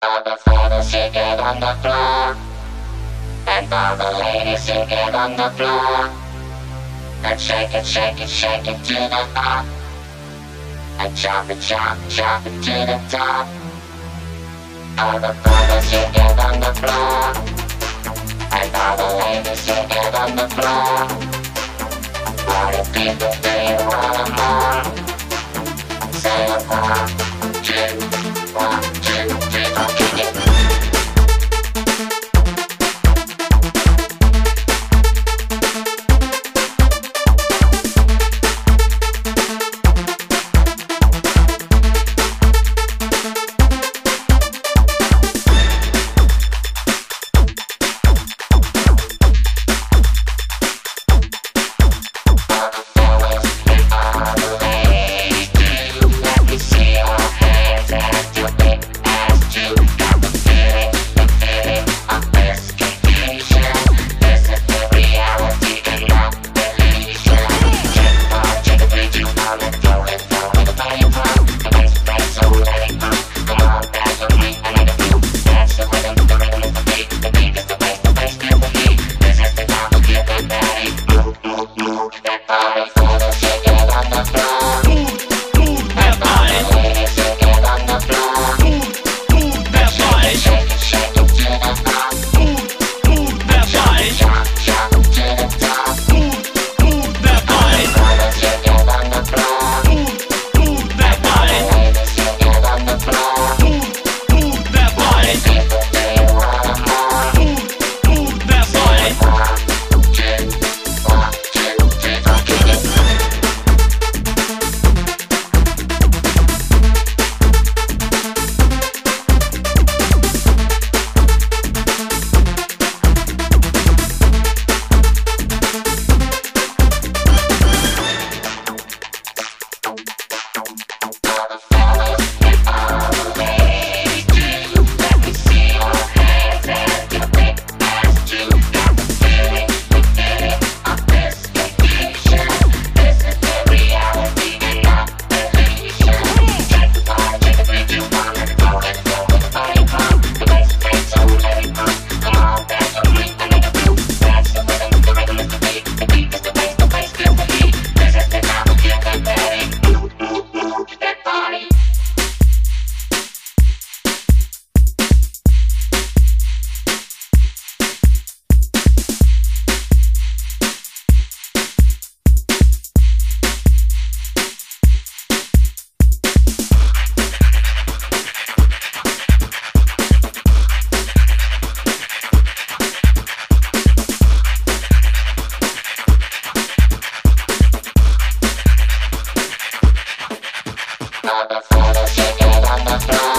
All the fellas shake it on the floor. And all the ladies shake it on the floor. And shake it, shake it, shake it to the top. And chop it, chop, chop it to the top. All the fellas shake it on the floor. And all the ladies shake it on the floor. All the people they Eu não na praia.